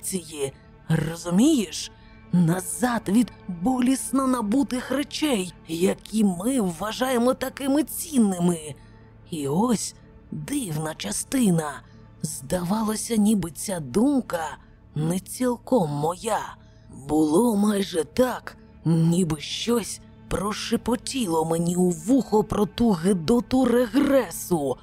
цивілізації. Розумієш? Назад від болісно набутих речей, які ми вважаємо такими цінними. І ось дивна частина. Здавалося, ніби ця думка не цілком моя. Було майже так, ніби щось прошепотіло мені у вухо про ту гидоту регресу.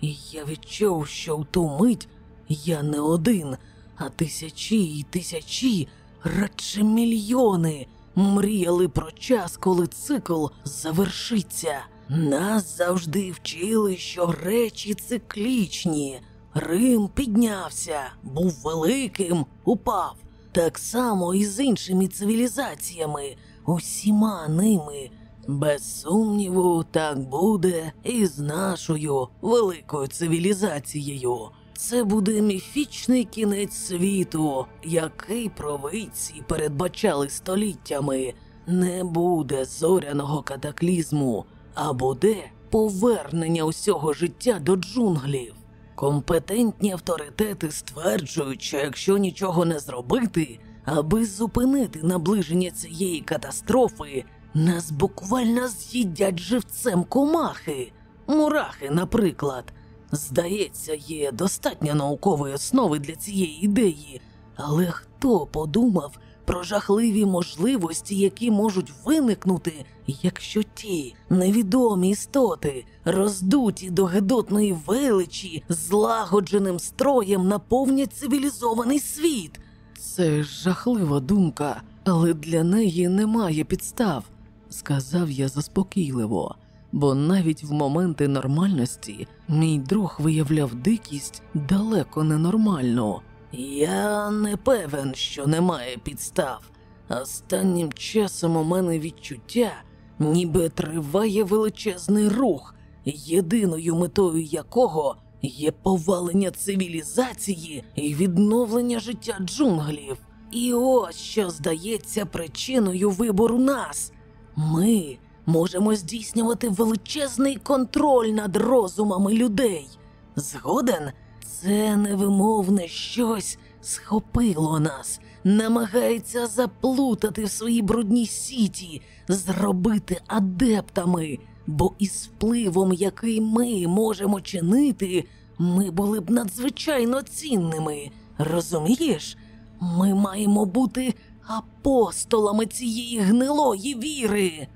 І я відчув, що в ту мить я не один, а тисячі і тисячі, радше мільйони, мріяли про час, коли цикл завершиться. Нас завжди вчили, що речі циклічні. Рим піднявся, був великим, упав. Так само і з іншими цивілізаціями, усіма ними. Без сумніву, так буде і з нашою великою цивілізацією. Це буде міфічний кінець світу, який провидці передбачали століттями. Не буде зоряного катаклізму, а буде повернення усього життя до джунглів. Компетентні авторитети стверджують, що якщо нічого не зробити, аби зупинити наближення цієї катастрофи, нас буквально з'їдять живцем комахи, мурахи, наприклад. Здається, є достатньо наукової основи для цієї ідеї, але хто подумав про жахливі можливості, які можуть виникнути, якщо ті невідомі істоти, роздуті до гидотної величі, злагодженим строєм наповнять цивілізований світ? Це жахлива думка, але для неї немає підстав, сказав я заспокійливо бо навіть в моменти нормальності мій друг виявляв дикість далеко ненормальну. Я не певен, що немає підстав. Останнім часом у мене відчуття, ніби триває величезний рух, єдиною метою якого є повалення цивілізації і відновлення життя джунглів. І ось що здається причиною вибору нас. Ми можемо здійснювати величезний контроль над розумами людей. Згоден, це невимовне щось схопило нас, намагається заплутати в свої брудні сіті, зробити адептами, бо із впливом, який ми можемо чинити, ми були б надзвичайно цінними. Розумієш? Ми маємо бути апостолами цієї гнилої віри.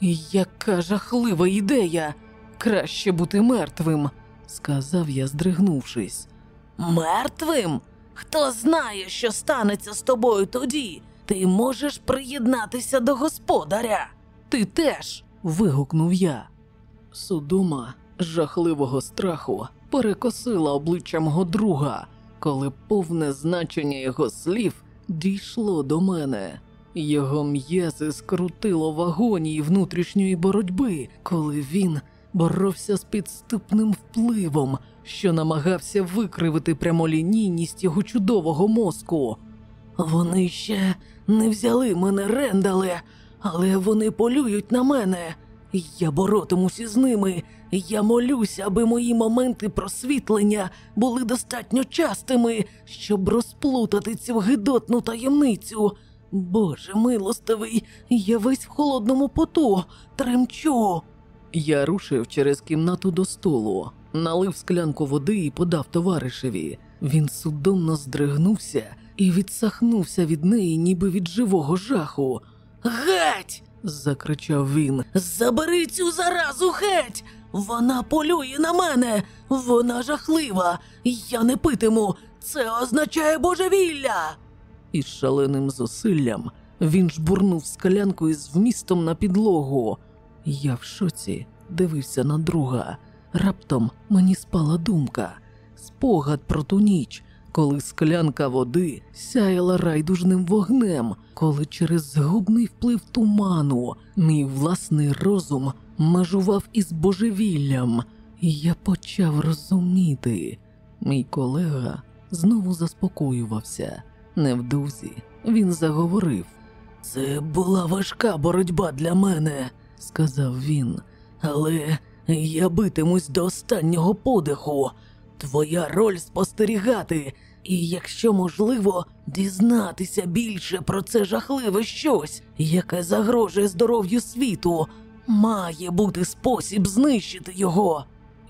Яка жахлива ідея! Краще бути мертвим, сказав я, здригнувшись. Мертвим? Хто знає, що станеться з тобою тоді? Ти можеш приєднатися до господаря. Ти теж. вигукнув я. Судома жахливого страху перекосила обличчя мого друга, коли повне значення його слів дійшло до мене. Його м'язи скрутило в агонії внутрішньої боротьби, коли він боровся з підступним впливом, що намагався викривити прямолінійність його чудового мозку. Вони ще не взяли мене рендале, але вони полюють на мене. Я боротимусь із ними. Я молюся, аби мої моменти просвітлення були достатньо частими, щоб розплутати цю гидотну таємницю. Боже милостивий, я весь в холодному поту, тремчу. Я рушив через кімнату до столу, налив склянку води і подав товаришеві. Він судомно здригнувся і відсахнувся від неї, ніби від живого жаху. Геть! закричав він. Забери цю заразу геть! Вона полює на мене, вона жахлива. Я не питиму. Це означає божевілля. Із шаленим зусиллям він жбурнув склянку із вмістом на підлогу. Я в шоці дивився на друга. Раптом мені спала думка, спогад про ту ніч, коли склянка води сяяла райдужним вогнем, коли через згубний вплив туману мій власний розум межував із божевіллям, і я почав розуміти. Мій колега знову заспокоювався. Невдовзі він заговорив. Це була важка боротьба для мене, сказав він, але я битимусь до останнього подиху. Твоя роль спостерігати, І якщо можливо, дізнатися більше про це жахливе щось, яке загрожує здоров'ю світу, має бути спосіб знищити його.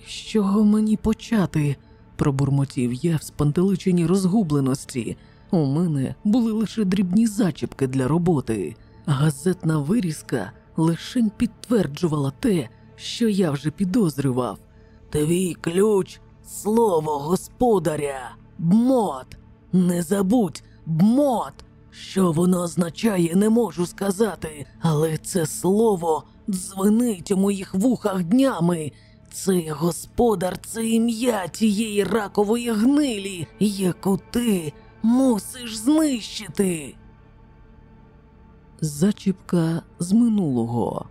З чого мені почати? пробурмотів я в спантеличеній розгубленості. У мене були лише дрібні зачіпки для роботи. Газетна вирізка лишень підтверджувала те, що я вже підозрював. Твій ключ слово господаря, бмот. Не забудь, бмот. Що воно означає, не можу сказати, але це слово дзвенить у моїх вухах днями. Цей господар це ім'я тієї ракової гнилі, яку ти мусиш знищити. Зачіпка з минулого.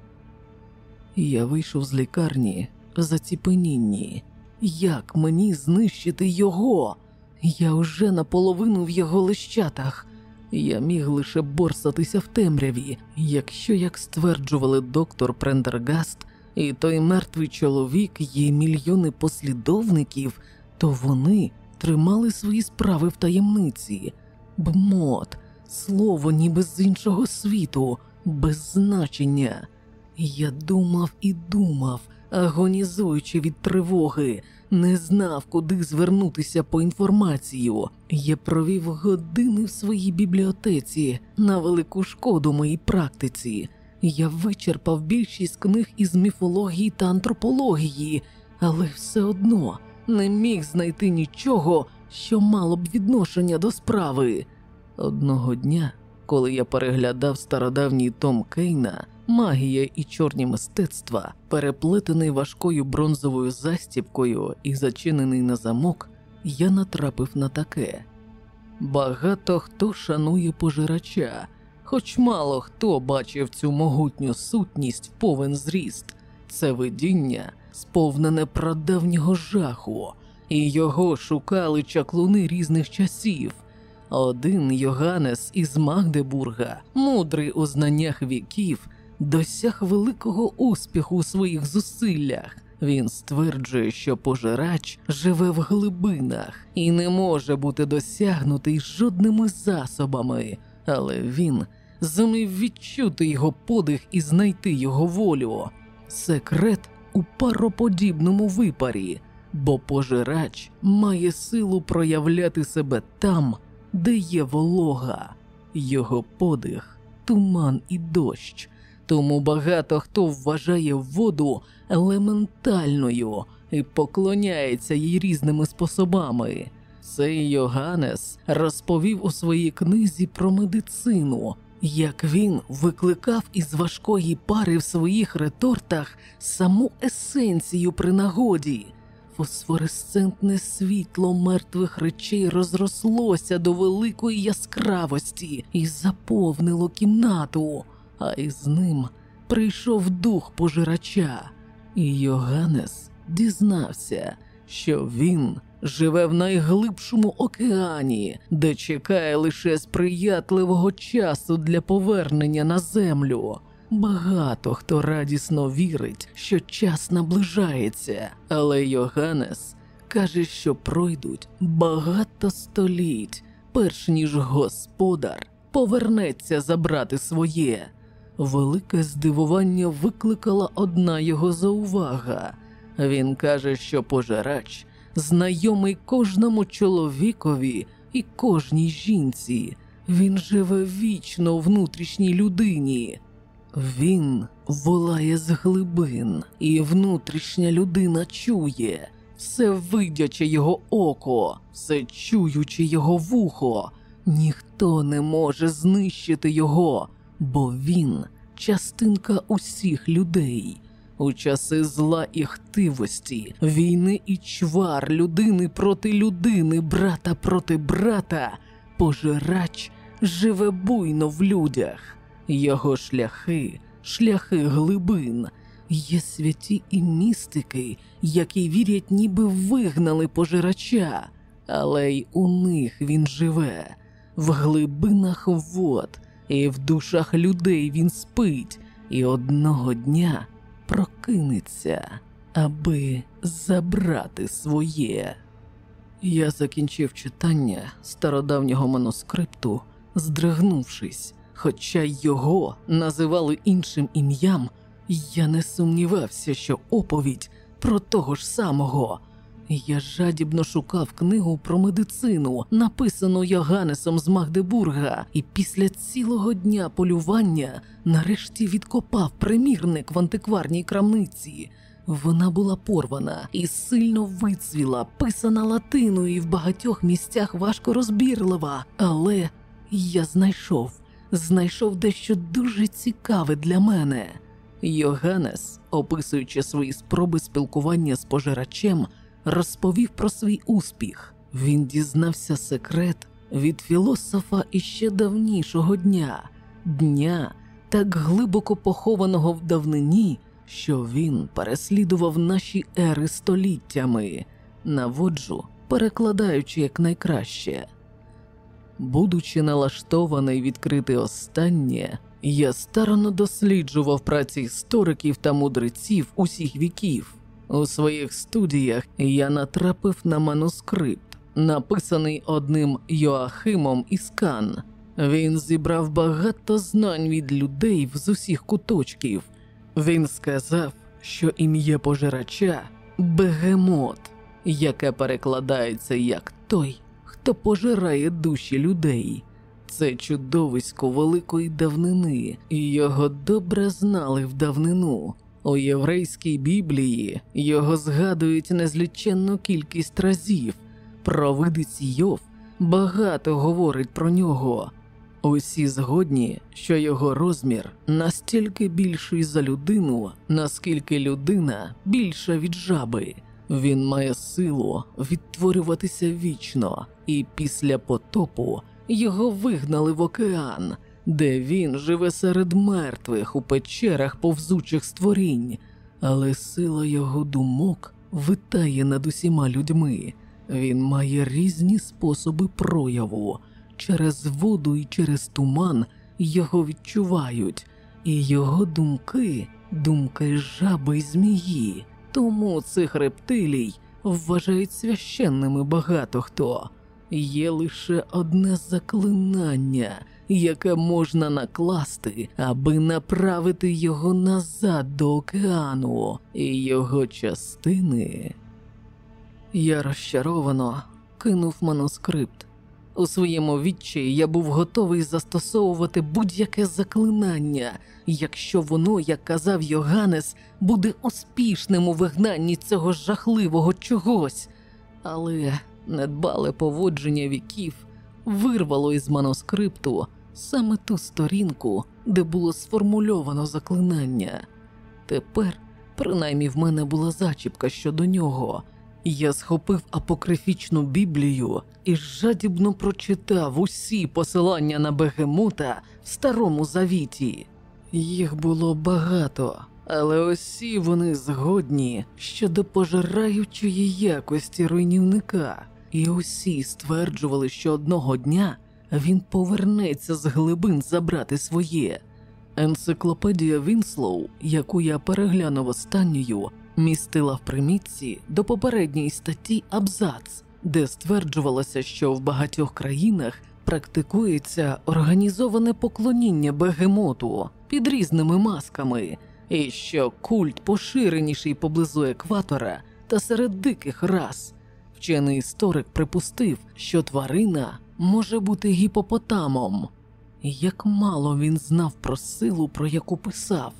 Я вийшов з лікарні в заціпенінні. Як мені знищити його? Я вже наполовину в його лищатах. Я міг лише борсатися в темряві, якщо, як стверджували доктор Прендергаст, і той мертвий чоловік є мільйони послідовників, то вони тримали свої справи в таємниці. Бмот, слово ніби з іншого світу, без значення. Я думав і думав, агонізуючи від тривоги, не знав, куди звернутися по інформацію. Я провів години в своїй бібліотеці на велику шкоду моїй практиці. Я вичерпав більшість книг із міфології та антропології, але все одно не міг знайти нічого, що мало б відношення до справи. Одного дня, коли я переглядав стародавній Том Кейна, магія і чорні мистецтва, переплетений важкою бронзовою застіпкою і зачинений на замок, я натрапив на таке. Багато хто шанує пожирача, хоч мало хто бачив цю могутню сутність в повен зріст. Це видіння сповнене прадавнього жаху, і його шукали чаклуни різних часів. Один Йоганнес із Магдебурга, мудрий у знаннях віків, досяг великого успіху у своїх зусиллях. Він стверджує, що пожирач живе в глибинах і не може бути досягнутий жодними засобами, але він зумів відчути його подих і знайти його волю. Секрет у пароподібному випарі, бо пожирач має силу проявляти себе там, де є волога, його подих, туман і дощ. Тому багато хто вважає воду елементальною і поклоняється їй різними способами. Цей Йоганнес розповів у своїй книзі про медицину, як він викликав із важкої пари в своїх ретортах саму есенцію при нагоді. Фосфоресцентне світло мертвих речей розрослося до великої яскравості і заповнило кімнату, а із ним прийшов дух пожирача, і Йоганнес дізнався, що він живе в найглибшому океані, де чекає лише сприятливого часу для повернення на землю. Багато хто радісно вірить, що час наближається, але Йоганнес каже, що пройдуть багато століть, перш ніж господар повернеться забрати своє. Велике здивування викликала одна його заувага. Він каже, що пожирач знайомий кожному чоловікові і кожній жінці. Він живе вічно у внутрішній людині. Він волає з глибин, і внутрішня людина чує, все видяче його око, все чуючи його вухо. Ніхто не може знищити його, бо він частинка усіх людей. У часи зла і хтивості, війни і чвар людини проти людини, брата проти брата, пожирач живе буйно в людях. Його шляхи, шляхи глибин, є святі і містики, які вірять, ніби вигнали пожирача, але й у них він живе, в глибинах вод, і в душах людей він спить, і одного дня прокинеться, аби забрати своє. Я закінчив читання стародавнього манускрипту, здригнувшись, хоча його називали іншим ім'ям, я не сумнівався, що оповідь про того ж самого. Я жадібно шукав книгу про медицину, написану Йоганнесом з Магдебурга, і після цілого дня полювання нарешті відкопав примірник в антикварній крамниці. Вона була порвана і сильно вицвіла, писана латиною і в багатьох місцях важко розбірлива. Але я знайшов, знайшов дещо дуже цікаве для мене. Йоганнес, описуючи свої спроби спілкування з пожирачем, розповів про свій успіх. Він дізнався секрет від філософа іще давнішого дня, дня, так глибоко похованого в давнині, що він переслідував наші ери століттями, наводжу, перекладаючи якнайкраще. Будучи налаштований відкрити останнє, я старано досліджував праці істориків та мудреців усіх віків. У своїх студіях я натрапив на манускрипт, написаний одним Йоахимом із Кан. Він зібрав багато знань від людей з усіх куточків. Він сказав, що ім'я пожирача бегемот, яке перекладається як той, хто пожирає душі людей. Це чудовисько великої давнини, і його добре знали в давнину. У єврейській Біблії його згадують незліченну кількість разів. Провидець Йов багато говорить про нього. Усі згодні, що його розмір настільки більший за людину, наскільки людина більша від жаби. Він має силу відтворюватися вічно, і після потопу його вигнали в океан, де він живе серед мертвих у печерах повзучих створінь, але сила його думок витає над усіма людьми. Він має різні способи прояву. Через воду і через туман його відчувають, і його думки думки жаби й змії. Тому цих рептилій вважають священними багато хто. Є лише одне заклинання, яке можна накласти, аби направити його назад до океану і його частини. Я розчаровано кинув манускрипт. У своєму відчаї я був готовий застосовувати будь-яке заклинання, якщо воно, як казав Йоганнес, буде успішним у вигнанні цього жахливого чогось. Але недбале поводження віків вирвало із манускрипту саме ту сторінку, де було сформульовано заклинання. Тепер, принаймні, в мене була зачіпка щодо нього. Я схопив апокрифічну Біблію і жадібно прочитав усі посилання на бегемота в старому завіті. Їх було багато, але усі вони згодні щодо пожираючої якості руйнівника, і усі стверджували, що одного дня він повернеться з глибин забрати своє. Енциклопедія Вінслоу, яку я переглянув останньою, містила в примітці до попередньої статті абзац, де стверджувалося, що в багатьох країнах практикується організоване поклоніння бегемоту під різними масками, і що культ поширеніший поблизу екватора та серед диких рас. Вчений історик припустив, що тварина може бути гіпопотамом. Як мало він знав про силу, про яку писав,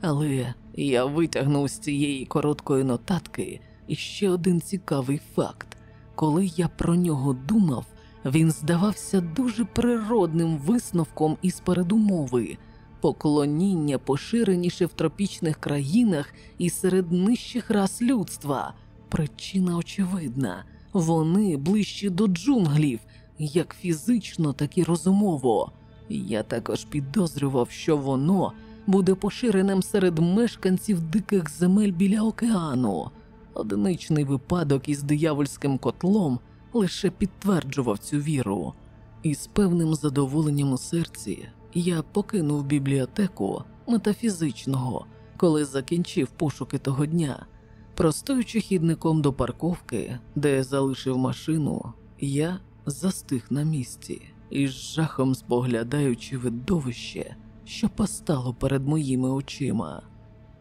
але я витягнув з цієї короткої нотатки іще один цікавий факт. Коли я про нього думав, він здавався дуже природним висновком із передумови. Поклоніння поширеніше в тропічних країнах і серед нижчих рас людства. Причина очевидна вони ближчі до джунглів, як фізично, так і розумово. Я також підозрював, що воно буде поширеним серед мешканців диких земель біля океану. Одиничний випадок із диявольським котлом лише підтверджував цю віру, і з певним задоволенням у серці я покинув бібліотеку метафізичного, коли закінчив пошуки того дня. Простуючи хідником до парковки, де залишив машину, я застиг на місці і з жахом споглядаючи видовище, що постало перед моїми очима.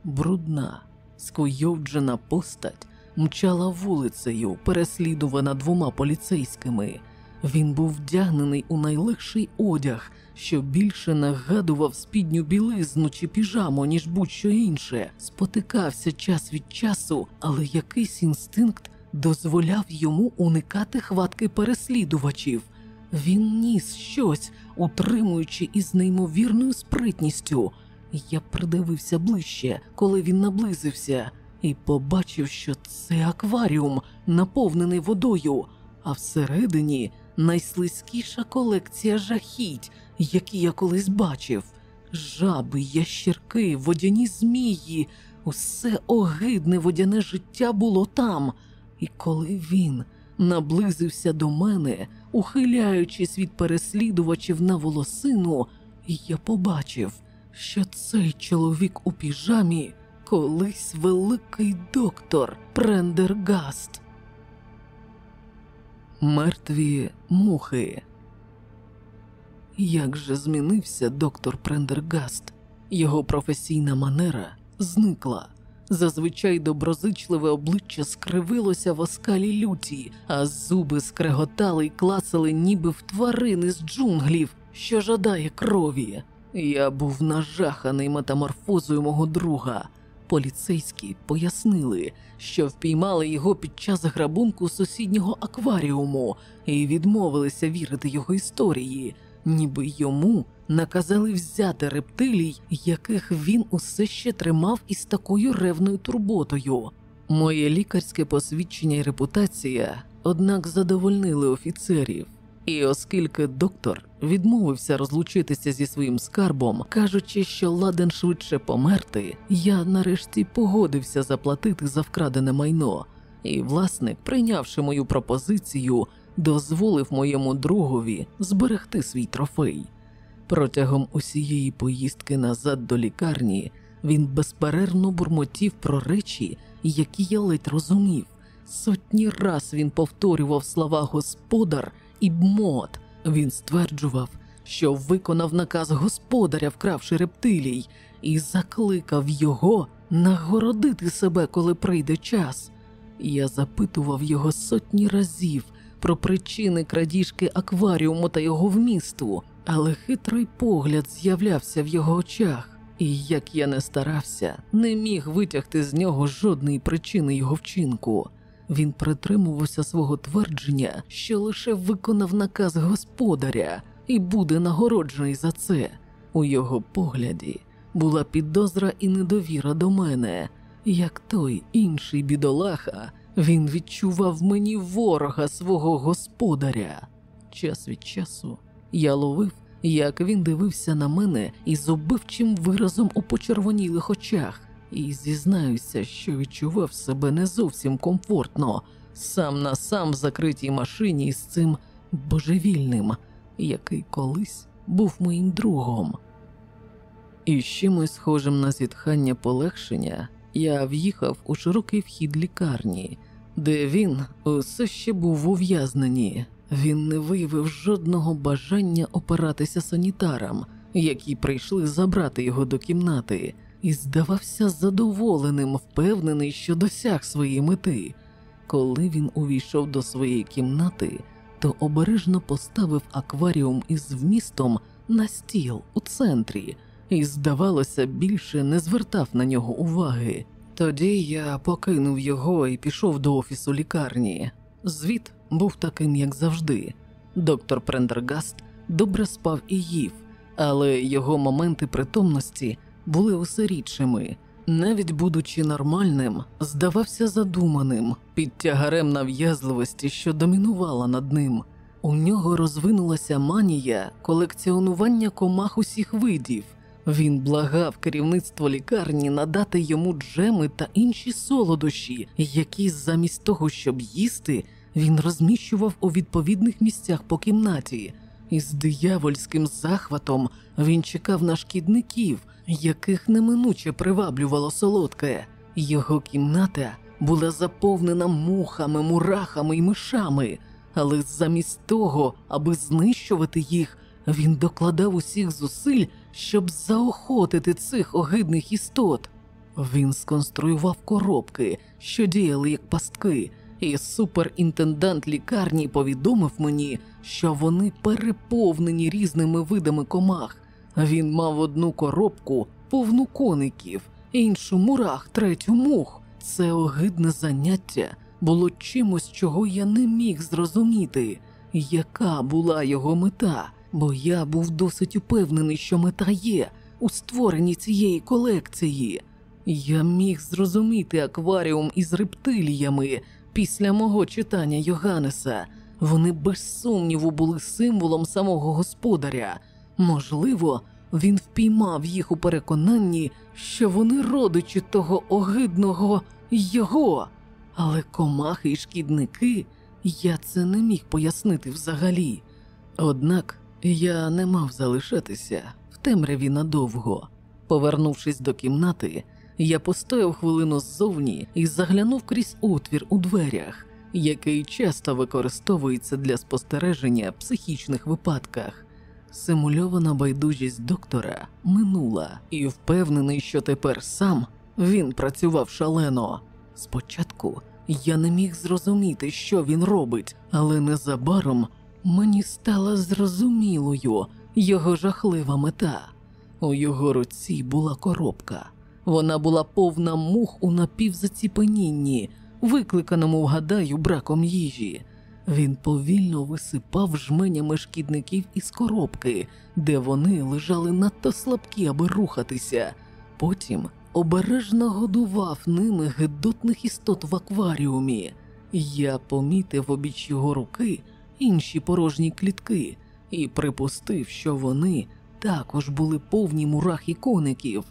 Брудна, скуйовджена постать мчала вулицею, переслідувана двома поліцейськими. Він був вдягнений у найлегший одяг, що більше нагадував спідню білизну чи піжаму, ніж будь-що інше. Спотикався час від часу, але якийсь інстинкт дозволяв йому уникати хватки переслідувачів. Він ніс щось, утримуючи із неймовірною спритністю. Я придивився ближче, коли він наблизився, і побачив, що це акваріум, наповнений водою, а всередині найслизькіша колекція жахіть, які я колись бачив. Жаби, ящірки, водяні змії, усе огидне водяне життя було там. І коли він наблизився до мене, ухиляючись від переслідувачів на волосину, я побачив, що цей чоловік у піжамі колись великий доктор Прендергаст. Мертві мухи. Як же змінився доктор Прендергаст? Його професійна манера зникла. Зазвичай доброзичливе обличчя скривилося в оскалі люті, а зуби скреготали й клацали, ніби в тварини з джунглів, що жадає крові. Я був нажаханий метаморфозою мого друга. Поліцейські пояснили, що впіймали його під час грабунку сусіднього акваріуму і відмовилися вірити його історії, ніби йому наказали взяти рептилій, яких він усе ще тримав із такою ревною турботою. Моє лікарське посвідчення і репутація, однак, задовольнили офіцерів. І оскільки доктор відмовився розлучитися зі своїм скарбом, кажучи, що ладен швидше померти, я нарешті погодився заплатити за вкрадене майно, і власник, прийнявши мою пропозицію, дозволив моєму другові зберегти свій трофей. Протягом усієї поїздки назад до лікарні він безперервно бурмотів про речі, які я ледь розумів. Сотні раз він повторював слова господар і бмот. Він стверджував, що виконав наказ господаря, вкравши рептилій, і закликав його нагородити себе, коли прийде час. Я запитував його сотні разів про причини крадіжки акваріуму та його вмісту, але хитрий погляд з'являвся в його очах, і як я не старався, не міг витягти з нього жодної причини його вчинку. Він притримувався свого твердження, що лише виконав наказ господаря і буде нагороджений за це. У його погляді була підозра і недовіра до мене, як той інший бідолаха, він відчував мені ворога свого господаря. Час від часу я ловив, як він дивився на мене із убивчим виразом у почервонілих очах, і зізнаюся, що відчував себе не зовсім комфортно, сам на сам в закритій машині з цим божевільним, який колись був моїм другом. І з чимось схожим на зітхання полегшення я в'їхав у широкий вхід лікарні, де він усе ще був ув'язнені. Він не виявив жодного бажання опиратися санітарам, які прийшли забрати його до кімнати, і здавався задоволеним, впевнений, що досяг своєї мети. Коли він увійшов до своєї кімнати, то обережно поставив акваріум із вмістом на стіл у центрі і, здавалося, більше не звертав на нього уваги. Тоді я покинув його і пішов до офісу лікарні. Звіт був таким, як завжди. Доктор Прендергаст добре спав і їв, але його моменти притомності були усе рідшими. Навіть будучи нормальним, здавався задуманим під тягарем нав'язливості, що домінувала над ним. У нього розвинулася манія колекціонування комах усіх видів. Він благав керівництво лікарні надати йому джеми та інші солодощі, які замість того, щоб їсти, він розміщував у відповідних місцях по кімнаті. І з диявольським захватом він чекав на шкідників, яких неминуче приваблювало солодке. Його кімната була заповнена мухами, мурахами і мишами, але замість того, аби знищувати їх, він докладав усіх зусиль, щоб заохотити цих огидних істот. Він сконструював коробки, що діяли як пастки, і суперінтендант лікарні повідомив мені, що вони переповнені різними видами комах. Він мав одну коробку, повну коників, іншу мурах, третю мух. Це огидне заняття було чимось, чого я не міг зрозуміти, яка була його мета, бо я був досить упевнений, що мета є у створенні цієї колекції. Я міг зрозуміти акваріум із рептиліями після мого читання Йоганнеса. Вони без сумніву були символом самого господаря. Можливо, він впіймав їх у переконанні, що вони родичі того огидного його. Але комахи і шкідники я це не міг пояснити взагалі. Однак я не мав залишатися в темряві надовго. Повернувшись до кімнати, я постояв хвилину ззовні і заглянув крізь отвір у дверях, який часто використовується для спостереження психічних випадках. Симульована байдужість доктора минула, і впевнений, що тепер сам він працював шалено. Спочатку я не міг зрозуміти, що він робить, але незабаром мені стала зрозумілою його жахлива мета. У його руці була коробка. Вона була повна мух у напівзаціпенінні, викликаному, вгадаю, браком їжі. Він повільно висипав жменями шкідників із коробки, де вони лежали надто слабкі, аби рухатися. Потім обережно годував ними гидотних істот в акваріумі. Я помітив обіч його руки інші порожні клітки і припустив, що вони також були повні мурах і коників.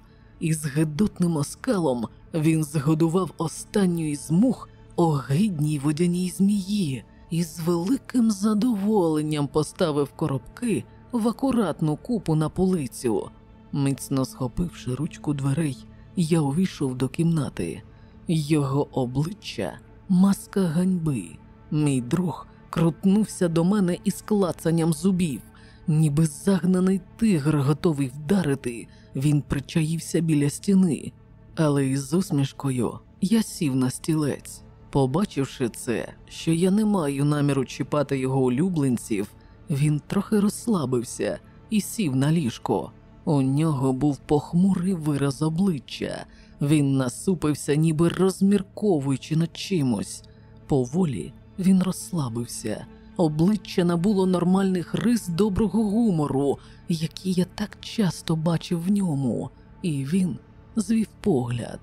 Із гидотним оскалом він згодував останню із мух огидній водяній змії і з великим задоволенням поставив коробки в акуратну купу на полицю. Міцно схопивши ручку дверей, я увійшов до кімнати. Його обличчя маска ганьби. Мій друг крутнувся до мене із клацанням зубів, ніби загнаний тигр, готовий вдарити. Він причаївся біля стіни, але із усмішкою я сів на стілець. Побачивши це, що я не маю наміру чіпати його улюбленців, він трохи розслабився і сів на ліжко. У нього був похмурий вираз обличчя. Він насупився, ніби розмірковуючи над чимось. Поволі він розслабився. Обличчя набуло нормальних рис доброго гумору, які я так часто бачив в ньому, і він звів погляд.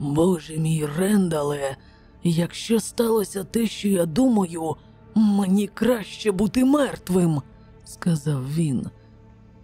Боже мій Рендале, якщо сталося те, що я думаю, мені краще бути мертвим, сказав він.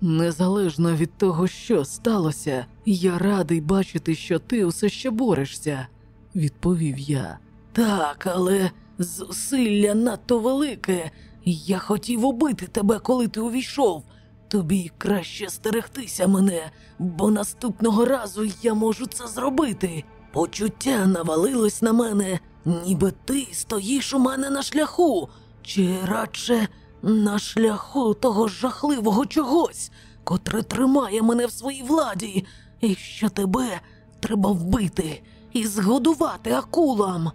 Незалежно від того, що сталося, я радий бачити, що ти усе ще борешся, відповів я. Так, але зусилля надто велике. Я хотів убити тебе, коли ти увійшов. Тобі краще стерегтися мене, бо наступного разу я можу це зробити. Почуття навалилось на мене, ніби ти стоїш у мене на шляху, чи радше на шляху того жахливого чогось, котре тримає мене в своїй владі, і що тебе треба вбити і згодувати акулам.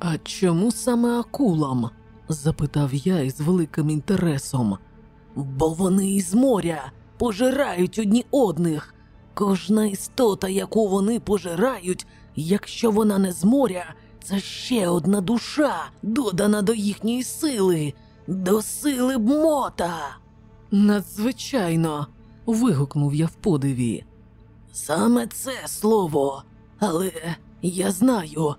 А чому саме акулам? запитав я із великим інтересом. Бо вони із моря пожирають одні одних. Кожна істота, яку вони пожирають, якщо вона не з моря, це ще одна душа, додана до їхньої сили, до сили бмота. Надзвичайно. вигукнув я в подиві. Саме це слово, але я знаю,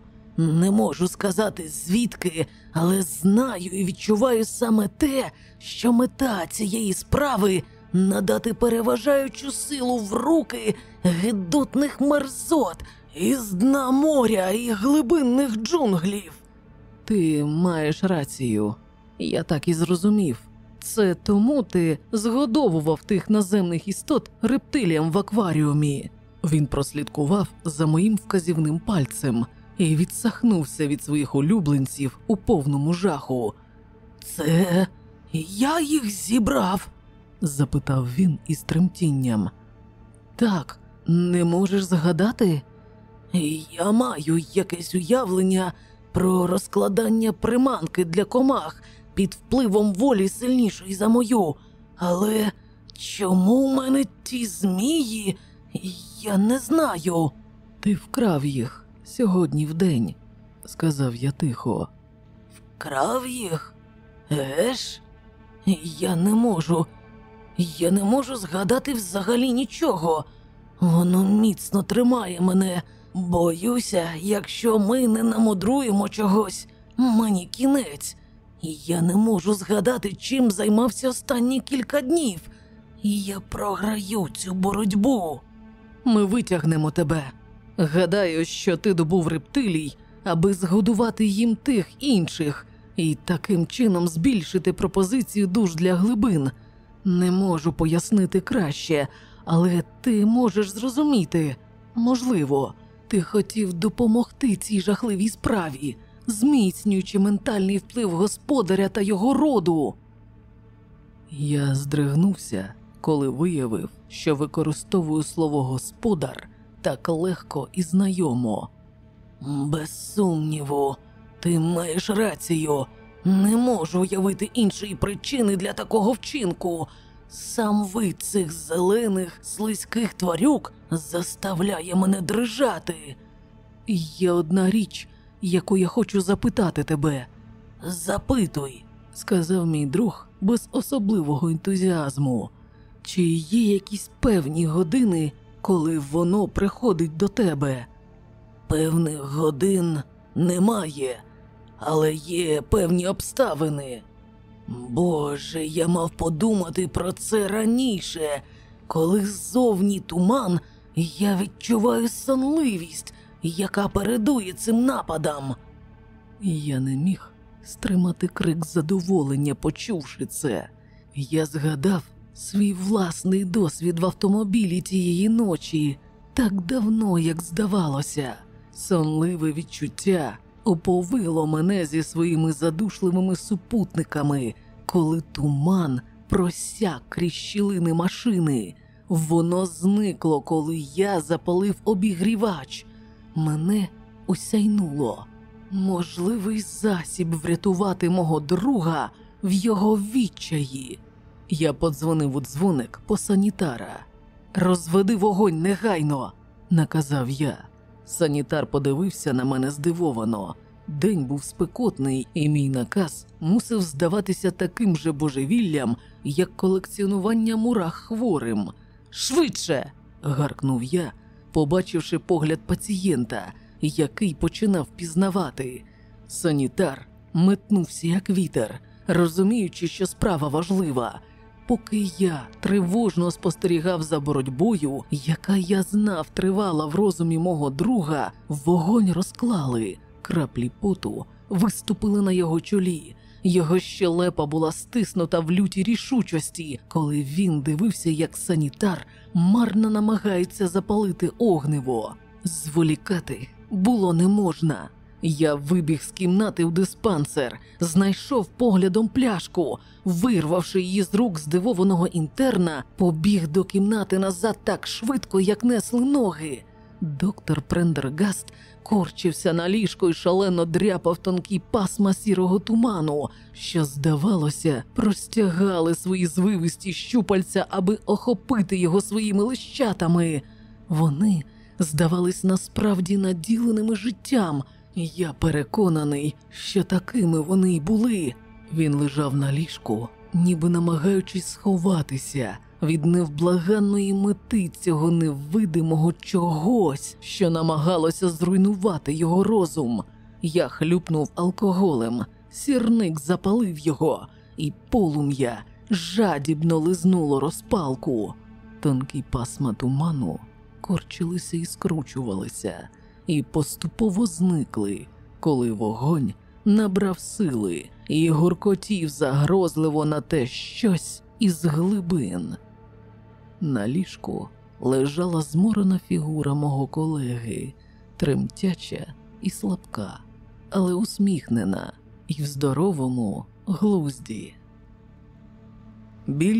не можу сказати звідки, але знаю і відчуваю саме те, що мета цієї справи надати переважаючу силу в руки гидотних мерзот із дна моря і глибинних джунглів. Ти маєш рацію, я так і зрозумів. Це тому ти згодовував тих наземних істот рептиліям в акваріумі. Він прослідкував за моїм вказівним пальцем, і відсахнувся від своїх улюбленців у повному жаху. Це я їх зібрав? запитав він із тремтінням. Так, не можеш згадати? Я маю якесь уявлення про розкладання приманки для комах під впливом волі сильнішої за мою, але чому в мене ті змії? Я не знаю. Ти вкрав їх сьогодні вдень, сказав я тихо. Вкрав їх? Еш? Я не можу. Я не можу згадати взагалі нічого. Воно міцно тримає мене. Боюся, якщо ми не намудруємо чогось, мені кінець. Я не можу згадати, чим займався останні кілька днів. Я програю цю боротьбу. Ми витягнемо тебе. Гадаю, що ти добув рептилій, аби згодувати їм тих інших, і таким чином збільшити пропозицію душ для глибин. Не можу пояснити краще, але ти можеш зрозуміти. Можливо, ти хотів допомогти цій жахливій справі, зміцнюючи ментальний вплив господаря та його роду. Я здригнувся, коли виявив, що використовую слово господар так легко і знайомо. Без сумніву, ти маєш рацію. Не можу уявити іншої причини для такого вчинку. Сам вид цих зелених, слизьких тварюк заставляє мене дрижати. Є одна річ, яку я хочу запитати тебе. Запитуй, сказав мій друг без особливого ентузіазму. Чи є якісь певні години, коли воно приходить до тебе? Певних годин немає, але є певні обставини. Боже, я мав подумати про це раніше. Коли ззовні туман, я відчуваю сонливість, яка передує цим нападам. Я не міг стримати крик задоволення, почувши це. Я згадав свій власний досвід в автомобілі тієї ночі, так давно, як здавалося, сонливе відчуття оповило мене зі своїми задушливими супутниками, коли туман просяк крізь щілини машини. Воно зникло, коли я запалив обігрівач. Мене осяйнуло. Можливий засіб врятувати мого друга в його відчаї. Я подзвонив у дзвоник по санітара. Розведи вогонь негайно, наказав я. Санітар подивився на мене здивовано. День був спекотний, і мій наказ мусив здаватися таким же божевіллям, як колекціонування мурах хворим. Швидше. гаркнув я, побачивши погляд пацієнта, який починав пізнавати. Санітар метнувся як вітер, розуміючи, що справа важлива. Поки я тривожно спостерігав за боротьбою, яка я знав тривала в розумі мого друга, вогонь розклали, краплі поту виступили на його чолі. Його щелепа була стиснута в лютій рішучості, коли він дивився, як санітар марно намагається запалити огниво. Зволікати було не можна. Я вибіг з кімнати в диспансер, знайшов поглядом пляшку, вирвавши її з рук здивованого інтерна, побіг до кімнати назад так швидко, як несли ноги. Доктор Прендергаст корчився на ліжко і шалено дряпав тонкі пасма сірого туману, що, здавалося, простягали свої звивисті щупальця, аби охопити його своїми лищатами. Вони здавались насправді наділеними життям. Я переконаний, що такими вони й були. Він лежав на ліжку, ніби намагаючись сховатися від невблаганної мети цього невидимого чогось, що намагалося зруйнувати його розум. Я хлюпнув алкоголем, сірник запалив його, і полум'я жадібно лизнуло розпалку. Тонкі пасма туману корчилися і скручувалися і поступово зникли, коли вогонь набрав сили і гуркотів загрозливо на те щось із глибин. На ліжку лежала зморена фігура мого колеги, тремтяча і слабка, але усміхнена і в здоровому глузді. Біль